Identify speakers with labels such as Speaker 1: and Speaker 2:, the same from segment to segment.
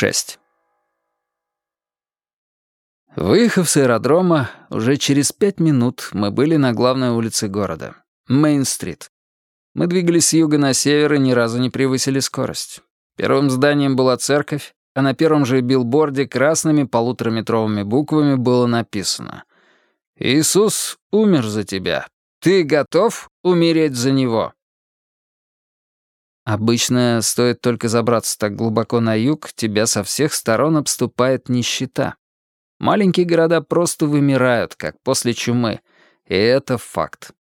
Speaker 1: 6. Выехав с аэродрома, уже через пять минут мы были на главной улице города — Мейн-стрит. Мы двигались с юга на север и ни разу не превысили скорость. Первым зданием была церковь, а на первом же билборде красными полутораметровыми буквами было написано «Иисус умер за тебя. Ты готов умереть за Него?» Обычно, стоит только забраться так глубоко на юг, тебя со всех сторон обступает нищета. Маленькие города просто вымирают, как после чумы, и это факт.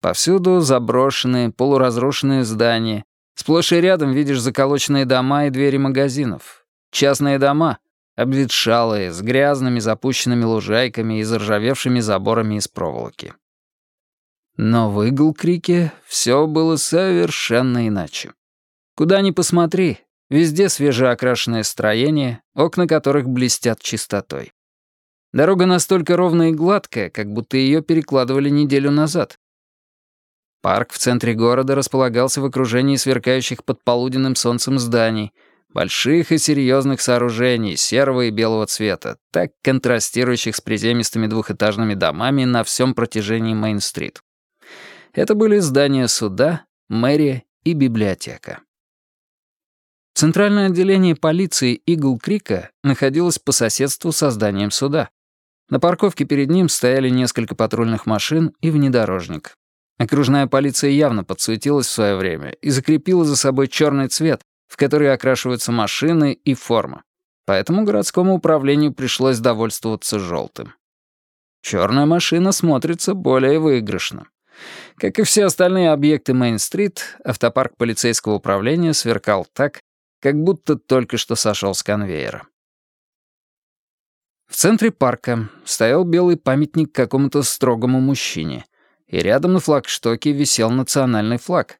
Speaker 1: Повсюду заброшенные, полуразрушенные здания. Сплошь и рядом видишь заколоченные дома и двери магазинов. Частные дома, обветшалые, с грязными запущенными лужайками и заржавевшими заборами из проволоки. Но в Игл-Крике все было совершенно иначе. Куда ни посмотри, везде свежеокрашенное строение, окна которых блестят чистотой. Дорога настолько ровная и гладкая, как будто ее перекладывали неделю назад. Парк в центре города располагался в окружении сверкающих под полуденным солнцем зданий, больших и серьезных сооружений серого и белого цвета, так контрастирующих с приземистыми двухэтажными домами на всем протяжении Мейн-стрит. Это были здания суда, мэрия и библиотека. Центральное отделение полиции Игл-Крика находилось по соседству со зданием суда. На парковке перед ним стояли несколько патрульных машин и внедорожник. Окружная полиция явно подсуетилась в свое время и закрепила за собой черный цвет, в который окрашиваются машины и форма. Поэтому городскому управлению пришлось довольствоваться желтым. Черная машина смотрится более выигрышно. Как и все остальные объекты Мейн-стрит, автопарк полицейского управления сверкал так, как будто только что сошел с конвейера. В центре парка стоял белый памятник какому-то строгому мужчине, и рядом на флагштоке висел национальный флаг.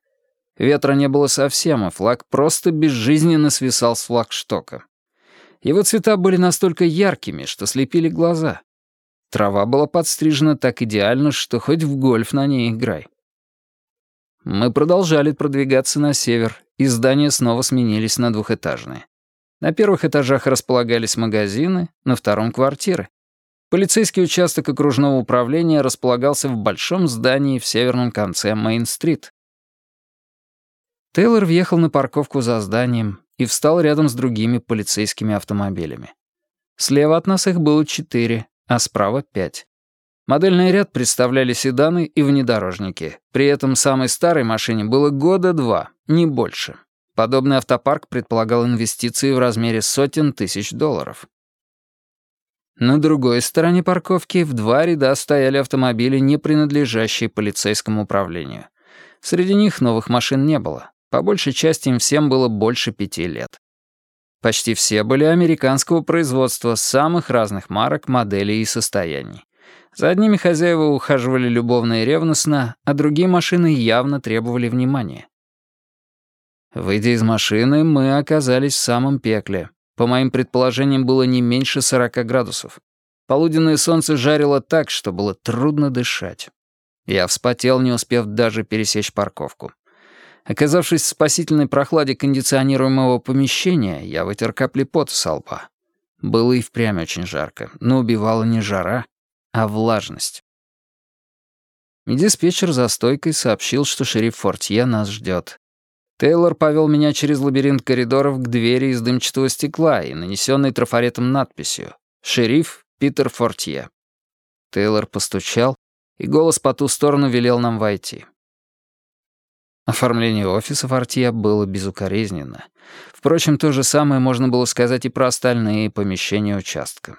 Speaker 1: Ветра не было совсем, и флаг просто безжизненно свисал с флагштока. Его цвета были настолько яркими, что слепили глаза. Трава была подстрижена так идеально, что хоть в гольф на ней играй. Мы продолжали продвигаться на север, и здания снова сменились на двухэтажные. На первых этажах располагались магазины, на втором — квартиры. Полицейский участок окружного управления располагался в большом здании в северном конце Мейн-стрит. Тейлор въехал на парковку за зданием и встал рядом с другими полицейскими автомобилями. Слева от нас их было четыре, а справа — пять. Модельный ряд представляли седаны и внедорожники. При этом самой старой машине было года два, не больше. Подобный автопарк предполагал инвестиции в размере сотен тысяч долларов. На другой стороне парковки в два ряда стояли автомобили, не принадлежащие полицейскому управлению. Среди них новых машин не было. По большей части им всем было больше пяти лет. Почти все были американского производства, самых разных марок, моделей и состояний. За одними хозяева ухаживали любовно и ревностно, а другие машины явно требовали внимания. Выйдя из машины, мы оказались в самом пекле. По моим предположениям, было не меньше 40 градусов. Полуденное солнце жарило так, что было трудно дышать. Я вспотел, не успев даже пересечь парковку. Оказавшись в спасительной прохладе кондиционируемого помещения, я вытер капли пота со лба. Было и впрямь очень жарко, но убивала не жара, а влажность. Диспетчер за стойкой сообщил, что шериф Фортье нас ждет. Тейлор повел меня через лабиринт коридоров к двери из дымчатого стекла и нанесенной трафаретом надписью «Шериф Питер Фортье». Тейлор постучал, и голос по ту сторону велел нам войти. Оформление офиса Фортье было безукоризненно. Впрочем, то же самое можно было сказать и про остальные помещения участка.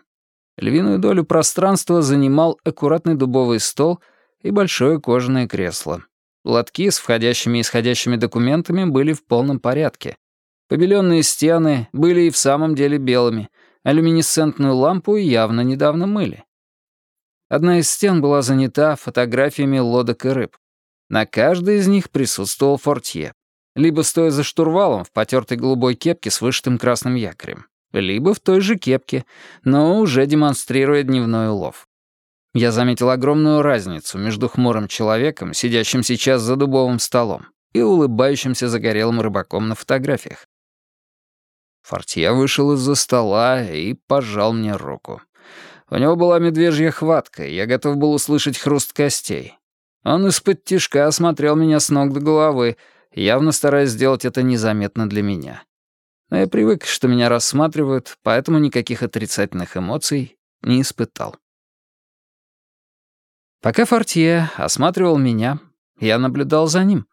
Speaker 1: Львиную долю пространства занимал аккуратный дубовый стол и большое кожаное кресло. Лотки с входящими и исходящими документами были в полном порядке. Побеленные стены были и в самом деле белыми, а лампу явно недавно мыли. Одна из стен была занята фотографиями лодок и рыб. На каждой из них присутствовал фортье. Либо стоя за штурвалом в потертой голубой кепке с вышитым красным якорем, либо в той же кепке, но уже демонстрируя дневной улов. Я заметил огромную разницу между хмурым человеком, сидящим сейчас за дубовым столом, и улыбающимся загорелым рыбаком на фотографиях. Фортье вышел из-за стола и пожал мне руку. У него была медвежья хватка, я готов был услышать хруст костей. Он из-под тишка осмотрел меня с ног до головы, явно стараясь сделать это незаметно для меня. Но я привык, что меня рассматривают, поэтому никаких отрицательных эмоций не испытал. Пока Фортье осматривал меня, я наблюдал за ним.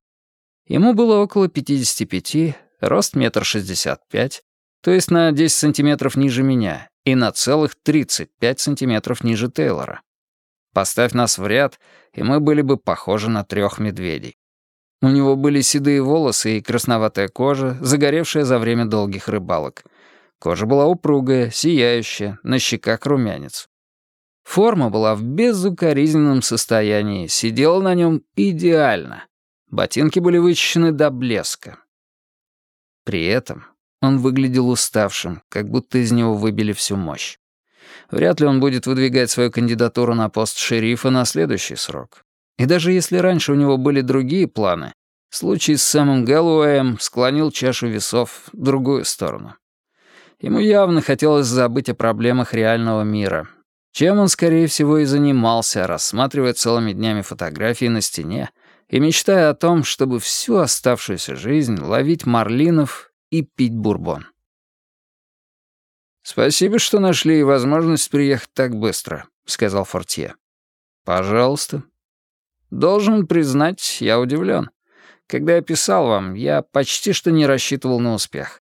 Speaker 1: Ему было около 55, рост метр шестьдесят пять, то есть на 10 сантиметров ниже меня и на целых 35 сантиметров ниже Тейлора. Поставь нас в ряд, и мы были бы похожи на трех медведей. У него были седые волосы и красноватая кожа, загоревшая за время долгих рыбалок. Кожа была упругая, сияющая, на щеках румянец. Форма была в безукоризненном состоянии, сидела на нем идеально. Ботинки были вычищены до блеска. При этом он выглядел уставшим, как будто из него выбили всю мощь. Вряд ли он будет выдвигать свою кандидатуру на пост шерифа на следующий срок. И даже если раньше у него были другие планы, случай с Сэмом Гэллоуэем склонил чашу весов в другую сторону. Ему явно хотелось забыть о проблемах реального мира, чем он, скорее всего, и занимался, рассматривая целыми днями фотографии на стене и мечтая о том, чтобы всю оставшуюся жизнь ловить марлинов и пить бурбон. «Спасибо, что нашли возможность приехать так быстро», — сказал Фортье. «Пожалуйста». «Должен признать, я удивлен. Когда я писал вам, я почти что не рассчитывал на успех.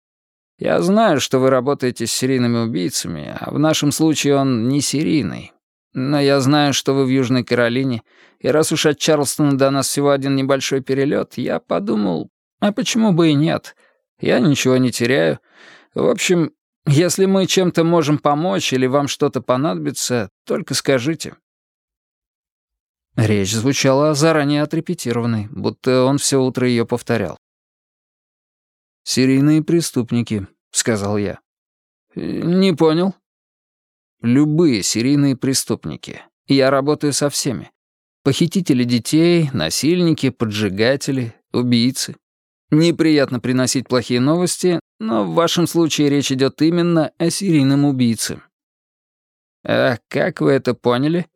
Speaker 1: Я знаю, что вы работаете с серийными убийцами, а в нашем случае он не серийный. Но я знаю, что вы в Южной Каролине, и раз уж от Чарлстона до нас всего один небольшой перелет, я подумал, а почему бы и нет?» Я ничего не теряю. В общем, если мы чем-то можем помочь или вам что-то понадобится, только скажите». Речь звучала заранее отрепетированной, будто он все утро ее повторял. «Серийные преступники», — сказал я. «Не понял». «Любые серийные преступники. Я работаю со всеми. Похитители детей, насильники, поджигатели, убийцы. Неприятно приносить плохие новости, но в вашем случае речь идет именно о серийном убийце. А как вы это поняли?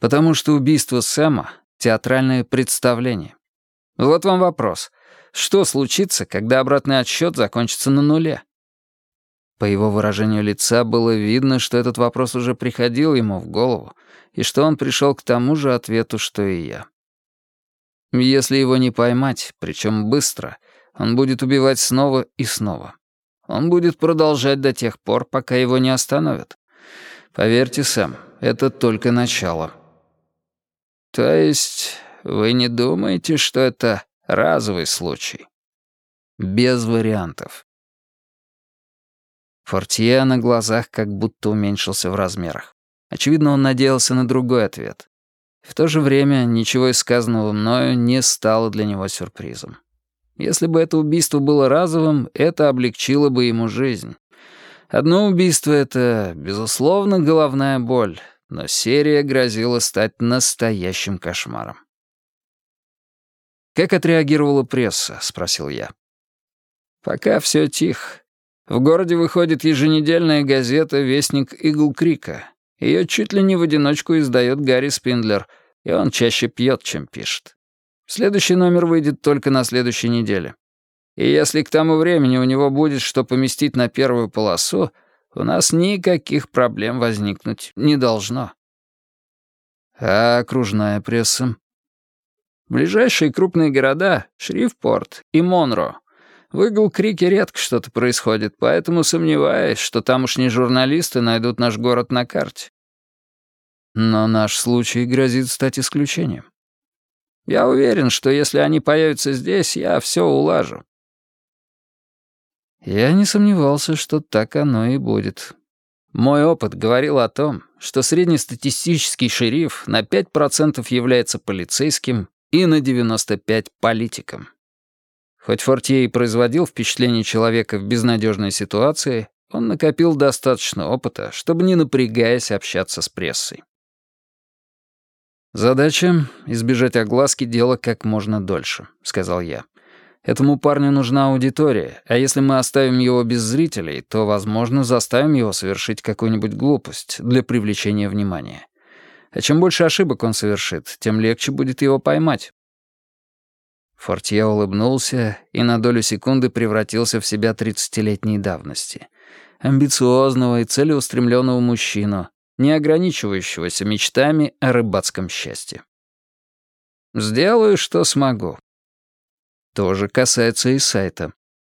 Speaker 1: Потому что убийство Сэма — театральное представление. Вот вам вопрос. Что случится, когда обратный отсчет закончится на нуле? По его выражению лица было видно, что этот вопрос уже приходил ему в голову, и что он пришел к тому же ответу, что и я. Если его не поймать, причем быстро, он будет убивать снова и снова. Он будет продолжать до тех пор, пока его не остановят. Поверьте, Сэм, это только начало. То есть вы не думаете, что это разовый случай? Без вариантов. Фортье на глазах как будто уменьшился в размерах. Очевидно, он надеялся на другой ответ. В то же время ничего из сказанного мною не стало для него сюрпризом. Если бы это убийство было разовым, это облегчило бы ему жизнь. Одно убийство — это, безусловно, головная боль, но серия грозила стать настоящим кошмаром. «Как отреагировала пресса?» — спросил я. «Пока все тихо. В городе выходит еженедельная газета «Вестник Игл Крика», ее чуть ли не в одиночку издает Гарри Спиндлер, и он чаще пьет, чем пишет. Следующий номер выйдет только на следующей неделе. И если к тому времени у него будет что поместить на первую полосу, у нас никаких проблем возникнуть не должно. А окружная пресса? Ближайшие крупные города — Шрифпорт и Монро. В Игл-Крике редко что-то происходит, поэтому сомневаюсь, что тамошние журналисты найдут наш город на карте. Но наш случай грозит стать исключением. Я уверен, что если они появятся здесь, я все улажу. Я не сомневался, что так оно и будет. Мой опыт говорил о том, что среднестатистический шериф на 5% является полицейским и на 95% политиком. Хоть Фортье и производил впечатление человека в безнадежной ситуации, он накопил достаточно опыта, чтобы не напрягаясь общаться с прессой. «Задача — избежать огласки дела как можно дольше», — сказал я. Этому парню нужна аудитория, а если мы оставим его без зрителей, то, возможно, заставим его совершить какую-нибудь глупость для привлечения внимания. А чем больше ошибок он совершит, тем легче будет его поймать. Фортье улыбнулся и на долю секунды превратился в себя тридцатилетней давности. Амбициозного и целеустремленного мужчину, не ограничивающегося мечтами о рыбацком счастье. «Сделаю, что смогу», тоже касается и сайта.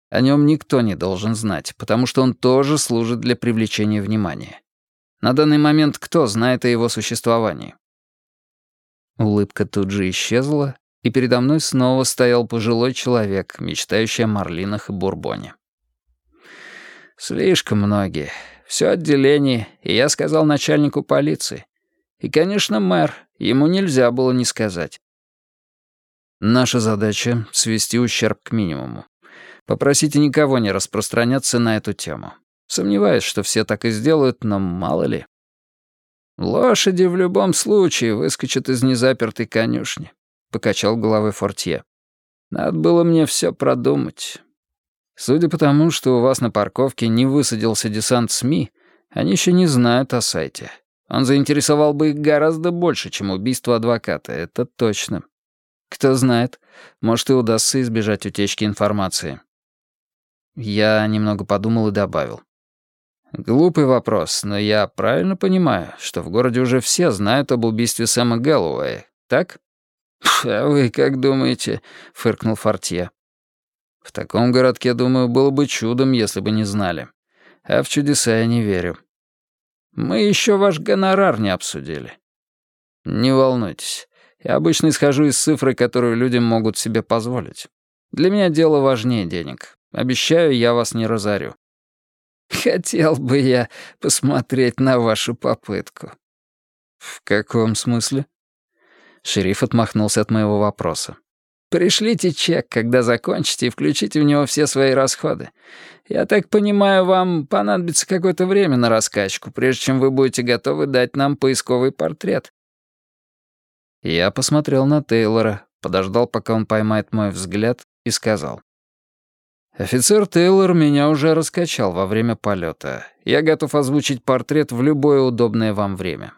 Speaker 1: О нем никто не должен знать, потому что он тоже служит для привлечения внимания. На данный момент кто знает о его существовании? Улыбка тут же исчезла, и передо мной снова стоял пожилой человек, мечтающий о марлинах и бурбоне. Слишком многие. Все отделение, и я сказал начальнику полиции. И, конечно, мэр, ему нельзя было не сказать. Наша задача — свести ущерб к минимуму. Попросите никого не распространяться на эту тему. Сомневаюсь, что все так и сделают, но мало ли. «Лошади в любом случае выскочат из незапертой конюшни», — покачал головой Фортье. «Надо было мне все продумать. Судя по тому, что у вас на парковке не высадился десант СМИ, они еще не знают о сайте. Он заинтересовал бы их гораздо больше, чем убийство адвоката, это точно. Кто знает, может, и удастся избежать утечки информации. Я немного подумал и добавил. Глупый вопрос, но я правильно понимаю, что в городе уже все знают об убийстве Сэма Гэллоуэя, так? «А вы как думаете?» — фыркнул Фортье. «В таком городке, думаю, было бы чудом, если бы не знали. А в чудеса я не верю. Мы еще ваш гонорар не обсудили. Не волнуйтесь, я обычно исхожу из цифры, которую люди могут себе позволить. Для меня дело важнее денег. Обещаю, я вас не разорю. Хотел бы я посмотреть на вашу попытку. В каком смысле? Шериф отмахнулся от моего вопроса. Пришлите чек, когда закончите, и включите в него все свои расходы. Я так понимаю, вам понадобится какое-то время на раскачку, прежде чем вы будете готовы дать нам поисковый портрет. Я посмотрел на Тейлора, подождал, пока он поймает мой взгляд, и сказал. «Офицер Тейлор меня уже раскачал во время полета. Я готов озвучить портрет в любое удобное вам время.